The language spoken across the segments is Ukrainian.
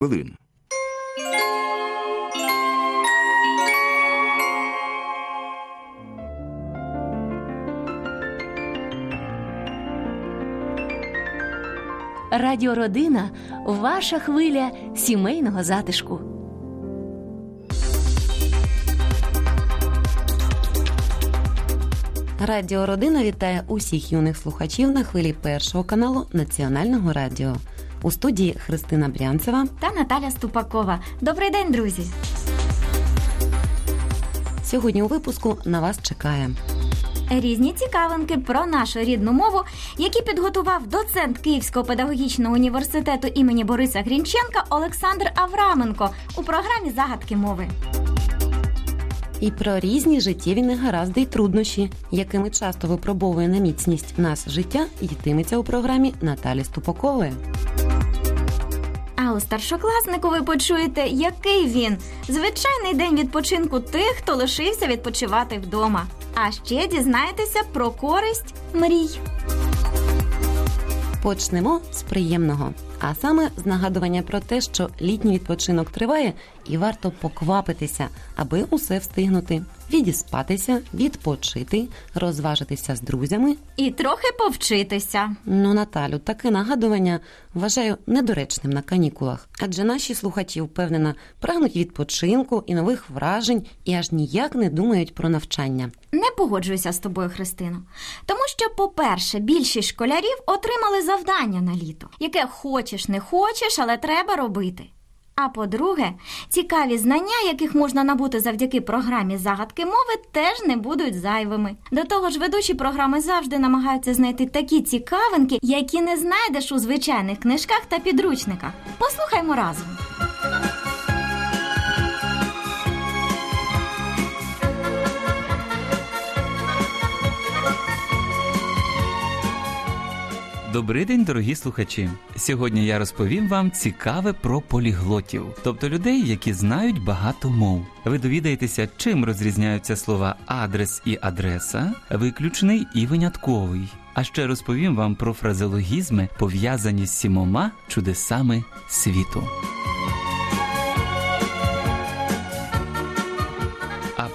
хвилин. Радіородина ваша хвиля сімейного затишку. Радіо Родина вітає усіх юних слухачів на хвилі першого каналу Національного радіо. У студії Христина Брянцева. та Наталя Ступакова. Добрий день, друзі! Сьогодні у випуску на вас чекає. Різні цікавинки про нашу рідну мову, які підготував доцент Київського педагогічного університету імені Бориса Грінченка Олександр Авраменко у програмі Загадки мови. І про різні життєві негаразди й труднощі, якими часто випробовує на міцність нас життя, йтиметься у програмі Наталі Ступакової. У старшокласнику ви почуєте, який він звичайний день відпочинку тих, хто лишився відпочивати вдома. А ще дізнаєтеся про користь мрій. Почнемо з приємного, а саме з нагадування про те, що літній відпочинок триває і варто поквапитися, аби усе встигнути, відіспатися, відпочити, розважитися з друзями. І трохи повчитися. Ну, Наталю, таке нагадування вважаю недоречним на канікулах, адже наші слухачі впевнена прагнуть відпочинку і нових вражень, і аж ніяк не думають про навчання. Не погоджуюся з тобою, Христино. Тому що, по-перше, більшість школярів отримали завдання на літо, яке хочеш, не хочеш, але треба робити. А по-друге, цікаві знання, яких можна набути завдяки програмі загадки мови, теж не будуть зайвими. До того ж, ведучі програми завжди намагаються знайти такі цікавинки, які не знайдеш у звичайних книжках та підручниках. Послухаймо разом. Добрий день, дорогі слухачі. Сьогодні я розповім вам цікаве про поліглотів, тобто людей, які знають багато мов. Ви довідаєтеся, чим розрізняються слова адрес і адреса, виключний і винятковий. А ще розповім вам про фразеологізми, пов'язані з сімома чудесами світу.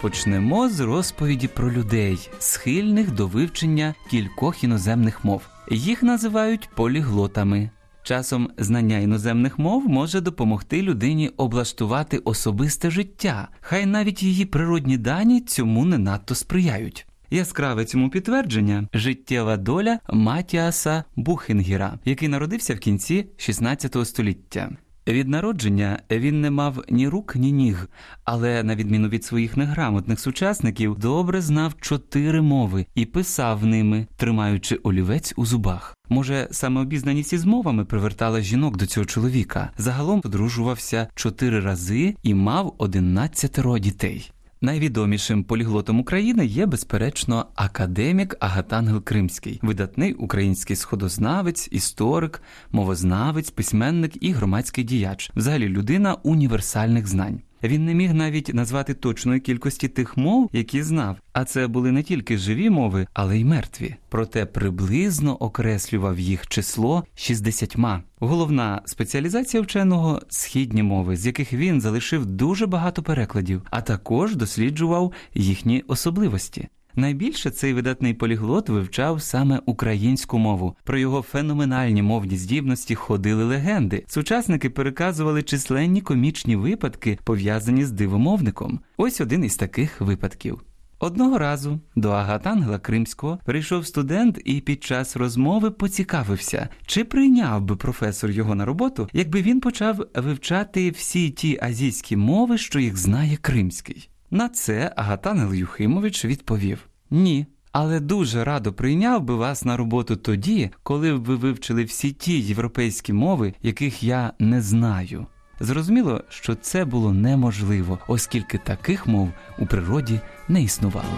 Почнемо з розповіді про людей, схильних до вивчення кількох іноземних мов. Їх називають поліглотами. Часом знання іноземних мов може допомогти людині облаштувати особисте життя, хай навіть її природні дані цьому не надто сприяють. Яскраве цьому підтвердження життєва доля Матіаса Бухенгіра, який народився в кінці 16 століття. Від народження він не мав ні рук, ні ніг, але, на відміну від своїх неграмотних сучасників, добре знав чотири мови і писав ними, тримаючи олівець у зубах. Може, саме обізнаність із мовами привертала жінок до цього чоловіка. Загалом одружувався чотири рази і мав одинадцятеро дітей. Найвідомішим поліглотом України є, безперечно, академік Агатангел Кримський, видатний український сходознавець, історик, мовознавець, письменник і громадський діяч, взагалі людина універсальних знань. Він не міг навіть назвати точної кількості тих мов, які знав, а це були не тільки живі мови, але й мертві. Проте приблизно окреслював їх число 60. Головна спеціалізація вченого східні мови, з яких він залишив дуже багато перекладів, а також досліджував їхні особливості. Найбільше цей видатний поліглот вивчав саме українську мову. Про його феноменальні мовні здібності ходили легенди. Сучасники переказували численні комічні випадки, пов'язані з дивомовником. Ось один із таких випадків. Одного разу до Агатангела Кримського прийшов студент і під час розмови поцікавився, чи прийняв би професор його на роботу, якби він почав вивчати всі ті азійські мови, що їх знає Кримський. На це Агатангел Юхимович відповів: Ні. Але дуже радо прийняв би вас на роботу тоді, коли б ви вивчили всі ті європейські мови, яких я не знаю. Зрозуміло, що це було неможливо, оскільки таких мов у природі не існувало.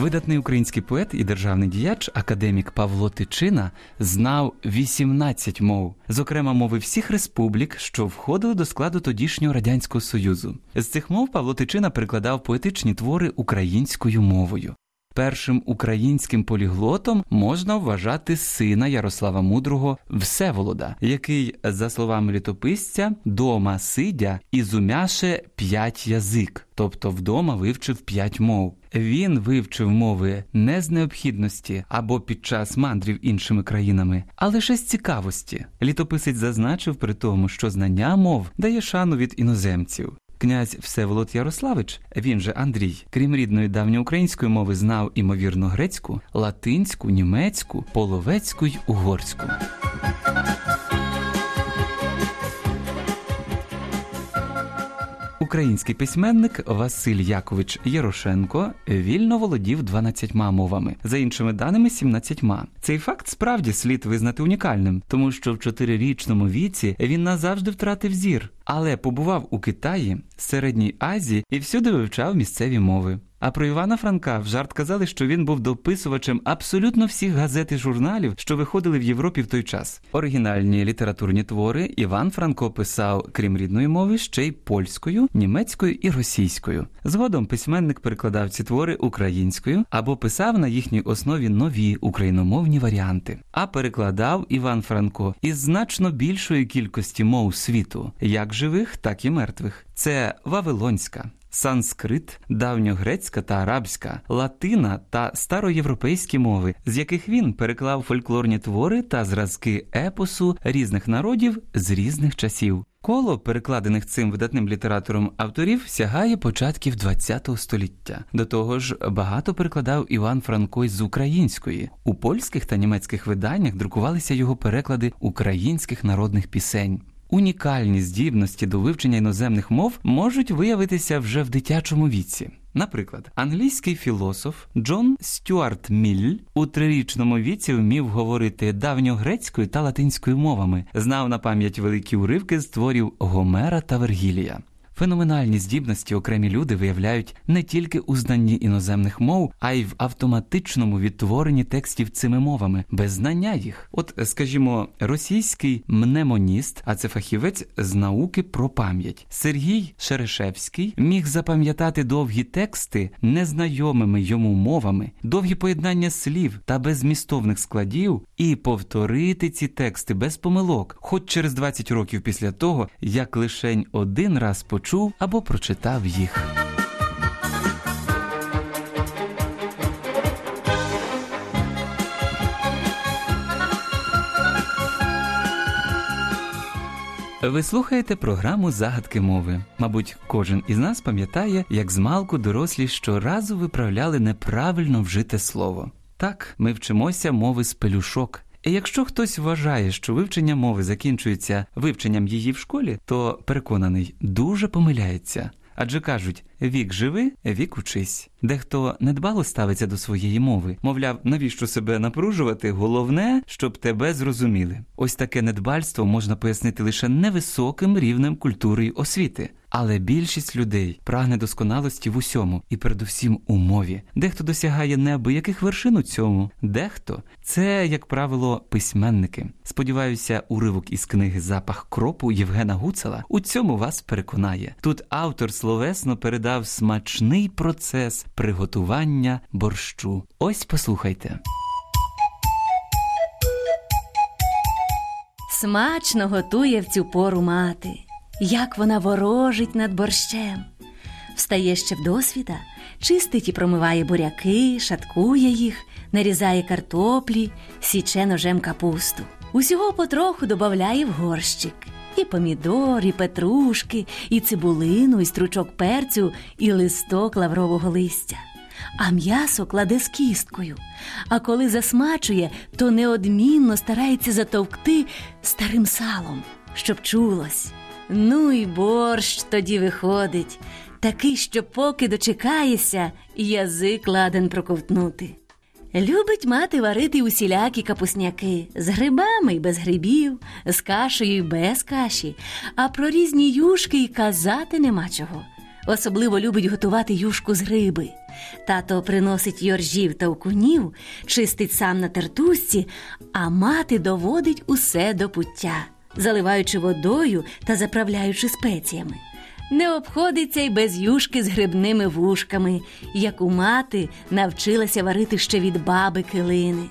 Видатний український поет і державний діяч, академік Павло Тичина, знав 18 мов, зокрема мови всіх республік, що входили до складу тодішнього радянського союзу. З цих мов Павло Тичина перекладав поетичні твори українською мовою. Першим українським поліглотом можна вважати сина Ярослава Мудрого Всеволода, який, за словами літописця, дома сидя ізумяше п'ять язик, тобто вдома вивчив п'ять мов. Він вивчив мови не з необхідності або під час мандрів іншими країнами, а лише з цікавості. Літописець зазначив при тому, що знання мов дає шану від іноземців. Князь Всеволод Ярославич, він же Андрій, крім рідної давньоукраїнської мови, знав імовірно грецьку, латинську, німецьку, половецьку й угорську. Український письменник Василь Якович Ярошенко вільно володів 12 мовами, за іншими даними 17. Цей факт справді слід визнати унікальним, тому що в чотирирічному віці він назавжди втратив зір, але побував у Китаї, Середній Азії і всюди вивчав місцеві мови. А про Івана Франка в жарт казали, що він був дописувачем абсолютно всіх газет і журналів, що виходили в Європі в той час. Оригінальні літературні твори Іван Франко писав, крім рідної мови, ще й польською, німецькою і російською. Згодом письменник перекладав ці твори українською або писав на їхній основі нові україномовні варіанти. А перекладав Іван Франко із значно більшої кількості мов світу, як живих, так і мертвих. Це Вавилонська санскрит, давньогрецька та арабська, латина та староєвропейські мови, з яких він переклав фольклорні твори та зразки епосу різних народів з різних часів. Коло перекладених цим видатним літератором авторів сягає початків ХХ століття. До того ж, багато перекладав Іван Франко з української. У польських та німецьких виданнях друкувалися його переклади українських народних пісень. Унікальні здібності до вивчення іноземних мов можуть виявитися вже в дитячому віці. Наприклад, англійський філософ Джон Стюарт Міль у трирічному віці вмів говорити давньогрецькою та латинською мовами, знав на пам'ять великі уривки з творів Гомера та Вергілія. Феноменальні здібності окремі люди виявляють не тільки у знанні іноземних мов, а й в автоматичному відтворенні текстів цими мовами, без знання їх. От, скажімо, російський мнемоніст, а це фахівець з науки про пам'ять. Сергій Шерешевський міг запам'ятати довгі тексти незнайомими йому мовами, довгі поєднання слів та безмістовних складів, і повторити ці тексти без помилок, хоч через 20 років після того, як лишень один раз почув почув або прочитав їх. Ви слухаєте програму Загадки мови. Мабуть, кожен із нас пам'ятає, як змалку дорослі щоразу виправляли неправильно вжите слово. Так, ми вчимося мови з пелюшок. Якщо хтось вважає, що вивчення мови закінчується вивченням її в школі, то переконаний дуже помиляється. Адже кажуть, вік живи, вік учись. Дехто недбало ставиться до своєї мови, мовляв, навіщо себе напружувати? Головне, щоб тебе зрозуміли. Ось таке недбальство можна пояснити лише невисоким рівнем культури й освіти. Але більшість людей прагне досконалості в усьому і передусім у мові. Дехто досягає неабияких вершин у цьому, дехто це, як правило, письменники. Сподіваюся, уривок із книги Запах кропу Євгена Гуцела у цьому вас переконає. Тут автор словесно передав смачний процес приготування борщу. Ось послухайте. Смачно готує в цю пору мати як вона ворожить над борщем. Встає ще в досвіда, чистить і промиває буряки, шаткує їх, нарізає картоплі, січе ножем капусту. Усього потроху додає в горщик і помідор, і петрушки, і цибулину, і стручок перцю, і листок лаврового листя. А м'ясо кладе з кісткою. А коли засмачує, то неодмінно старається затовкти старим салом, щоб чулось. Ну і борщ тоді виходить, такий, що поки дочекаєшся, язик ладен проковтнути. Любить мати варити усілякі капусняки з грибами й без грибів, з кашею й без каші, а про різні юшки й казати нема чого. Особливо любить готувати юшку з гриби. Тато приносить йоржів та окунів, чистить сам на тертусці, а мати доводить усе до пуття заливаючи водою та заправляючи спеціями. Не обходиться й без юшки з грибними вушками, яку мати навчилася варити ще від баби килини.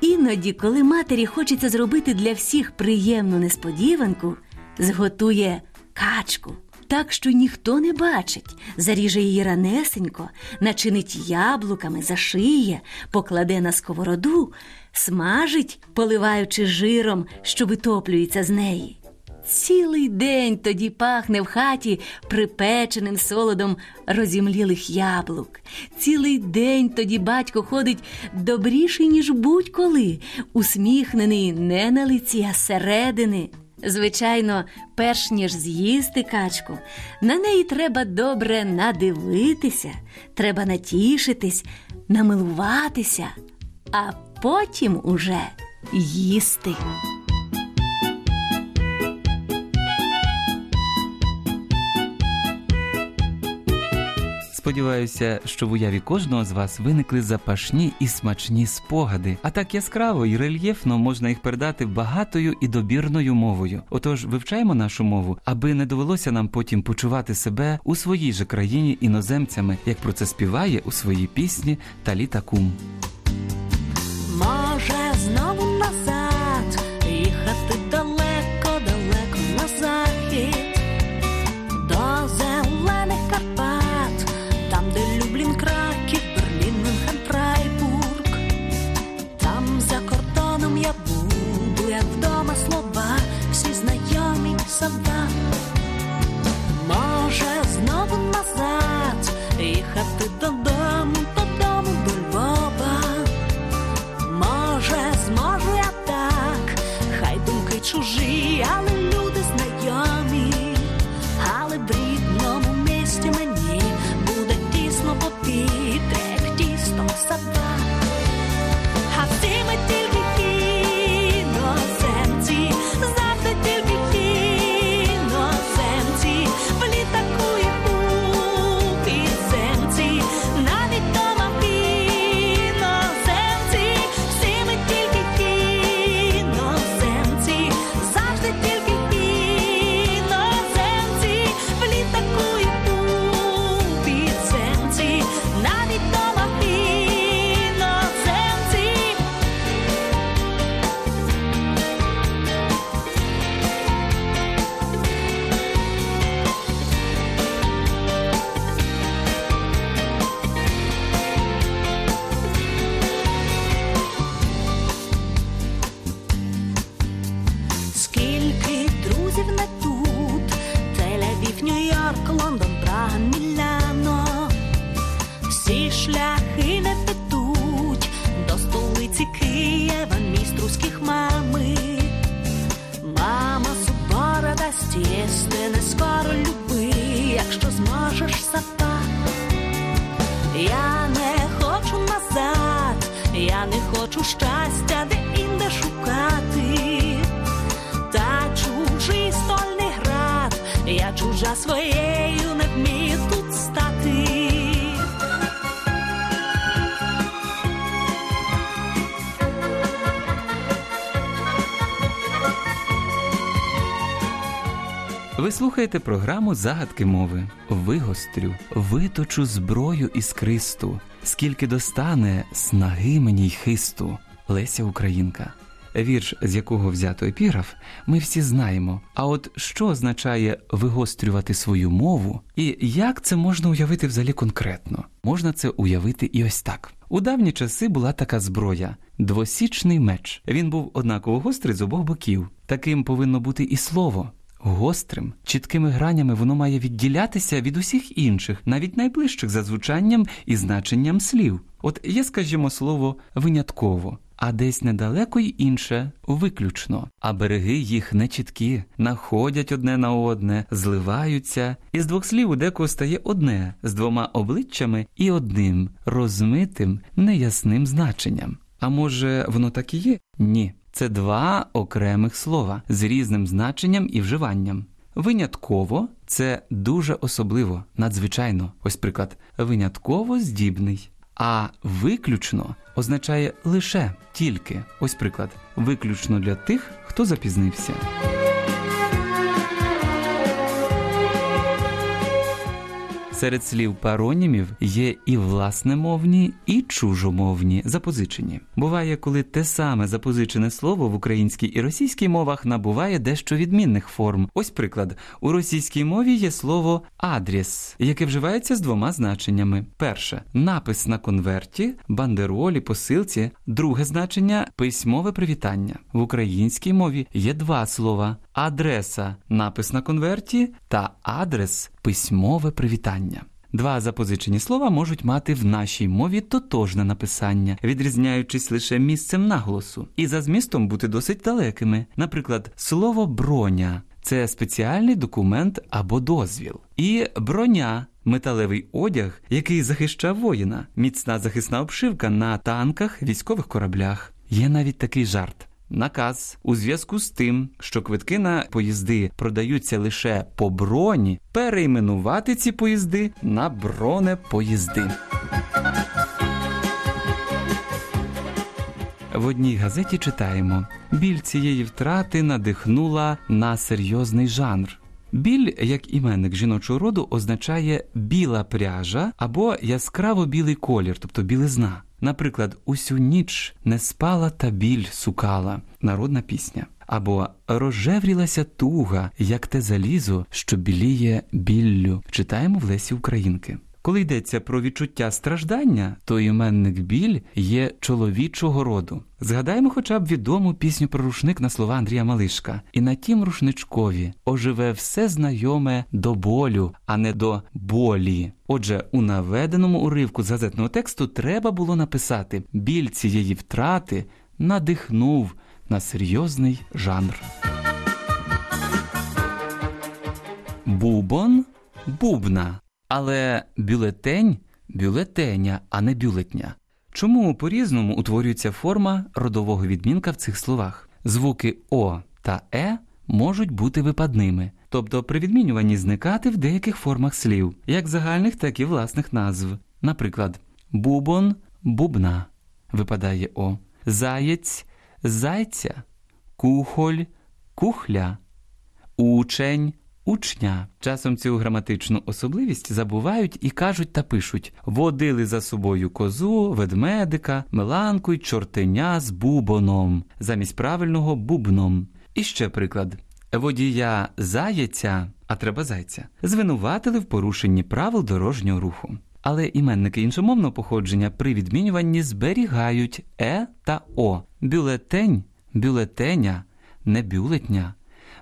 Іноді, коли матері хочеться зробити для всіх приємну несподіванку, зготує качку. Так, що ніхто не бачить, заріже її ранесенько, начинить яблуками, зашиє, покладе на сковороду, смажить, поливаючи жиром, що витоплюється з неї. Цілий день тоді пахне в хаті припеченим солодом розімлілих яблук. Цілий день тоді батько ходить добріший, ніж будь-коли, усміхнений не на лиці, а середини. Звичайно, перш ніж з'їсти качку, на неї треба добре надивитися, треба натішитись, намилуватися, а потім уже їсти. Сподіваюся, що в уяві кожного з вас виникли запашні і смачні спогади, а так яскраво і рельєфно можна їх передати багатою і добірною мовою. Отож, вивчаємо нашу мову, аби не довелося нам потім почувати себе у своїй же країні іноземцями, як про це співає у своїй пісні Таліта Кум. Щастя, де інде шукати. Та чужий стольний град, я чужа своєю не вмію тут стати. Ви слухаєте програму Загадки мови. Вигострю, виточу зброю іскристу, скільки достане снаги мені й хисту. Леся Українка. Вірш, з якого взято епіграф, ми всі знаємо. А от що означає вигострювати свою мову, і як це можна уявити взагалі конкретно? Можна це уявити і ось так. У давні часи була така зброя двосічний меч. Він був однаково гострий з обох боків. Таким повинно бути і слово. Гострим, чіткими гранями воно має відділятися від усіх інших, навіть найближчих за звучанням і значенням слів. От є, скажімо, слово винятково, а десь недалеко й інше виключно. А береги їх не чіткі, находять одне на одне, зливаються, і з двох слів у декого стає одне з двома обличчями і одним розмитим, неясним значенням. А може, воно так і є? Ні. Це два окремих слова з різним значенням і вживанням. Винятково це дуже особливо, надзвичайно. Ось приклад, винятково здібний. А виключно означає лише тільки. Ось приклад, виключно для тих, хто запізнився. Серед слів паронімів є і власнемовні, і чужомовні запозичені. Буває, коли те саме запозичене слово в українській і російській мовах набуває дещо відмінних форм. Ось приклад: у російській мові є слово адрес, яке вживається з двома значеннями: перше напис на конверті, бандеролі, посилці, друге значення письмове привітання. В українській мові є два слова: адреса, напис на конверті та адрес письмове привітання. Два запозичені слова можуть мати в нашій мові тотожне написання, відрізняючись лише місцем наголосу, і за змістом бути досить далекими. Наприклад, слово броня це спеціальний документ або дозвіл, і броня. Металевий одяг, який захищав воїна, міцна захисна обшивка на танках, військових кораблях. Є навіть такий жарт. Наказ у зв'язку з тим, що квитки на поїзди продаються лише по броні, перейменувати ці поїзди на бронепоїзди. В одній газеті читаємо: біль цієї втрати надихнула на серйозний жанр. Біль, як іменник жіночого роду, означає біла пряжа або яскраво білий колір, тобто білизна. Наприклад, усю ніч не спала та біль сукала народна пісня. Або розжеврілася туга, як те залізо, що біліє біллю. Читаємо в Лесі Українки. Коли йдеться про відчуття страждання, то іменник біль є чоловічого роду. Згадаємо хоча б відому пісню про рушник на слова Андрія Малишка. І на тім рушничкові оживе все знайоме до болю, а не до болі. Отже, у наведеному уривку з газетного тексту треба було написати біль цієї втрати надихнув на серйозний жанр. Бубон бубна. Але бюлетень бюлетеня, а не бюлетня. Чому по різному утворюється форма родового відмінка в цих словах? Звуки О та Е можуть бути випадними, тобто при відмінюванні зникати в деяких формах слів, як загальних, так і власних назв. Наприклад, бубон бубна випадає О, заєць зайця, кухоль кухля, учень учня. Часом цю граматичну особливість забувають і кажуть та пишуть: водили за собою козу, ведмедика, меланку й чортеня з бубоном, замість правильного бубном. І ще приклад. Водія заяця, а треба зайця, звинуватили в порушенні правил дорожнього руху. Але іменники іншомовного походження при відмінюванні зберігають е та о. Бюлетень, бюлетеня, не бюлетня,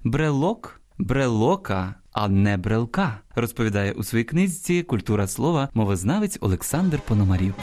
брелок брелока, а не брелка, розповідає у своїй книжці Культура слова мовознавець Олександр Пономарів.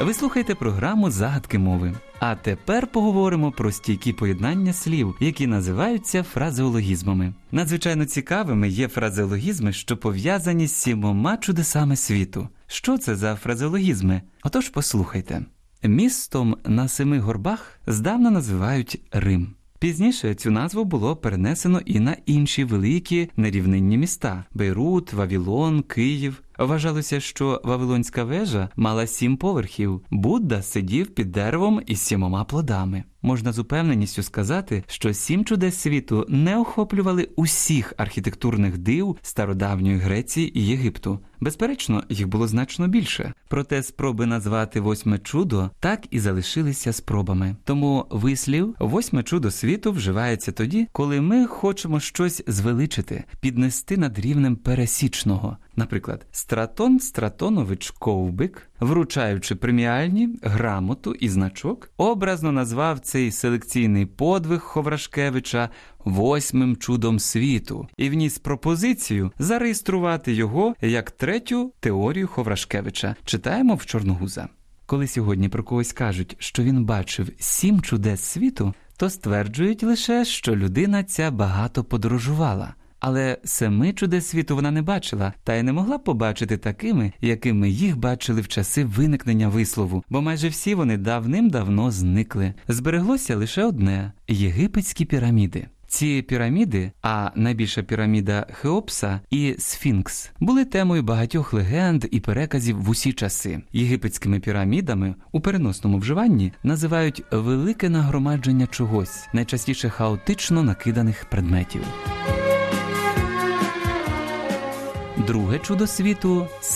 Ви слухаєте програму Загадки мови. А тепер поговоримо про стійкі поєднання слів, які називаються фразеологізмами. Надзвичайно цікавими є фразеологізми, що пов'язані з сімома чудесами світу. Що це за фразеологізми? Отож, послухайте. Містом на семи горбах здавна називають Рим. Пізніше цю назву було перенесено і на інші великі нерівнинні міста Бейрут, Вавілон, Київ. Вважалося, що Вавилонська вежа мала сім поверхів. Будда сидів під деревом із сімома плодами. Можна з упевненістю сказати, що сім чудес світу не охоплювали усіх архітектурних див стародавньої Греції і Єгипту. Безперечно, їх було значно більше. Проте спроби назвати восьме чудо так і залишилися спробами. Тому вислів восьме чудо світу вживається тоді, коли ми хочемо щось звеличити, піднести над рівнем пересічного. Наприклад, Стратон Стратонович Ковбик, вручаючи преміальні грамоту і значок, образно назвав цей селекційний подвиг Ховрашкевича восьмим чудом світу і вніс пропозицію зареєструвати його як третю теорію Ховрашкевича. Читаємо в Чорногуза. Коли сьогодні про когось кажуть, що він бачив сім чудес світу, то стверджують лише, що людина ця багато подорожувала. Але семи чудес світу вона не бачила, та й не могла побачити такими, якими їх бачили в часи виникнення вислову, бо майже всі вони давним-давно зникли. Збереглося лише одне єгипетські піраміди. Ці піраміди, а найбільша піраміда Хеопса і Сфінкс, були темою багатьох легенд і переказів в усі часи. Єгипетськими пірамідами у переносному вживанні називають велике нагромадження чогось, найчастіше хаотично накиданих предметів. Друге чудо світу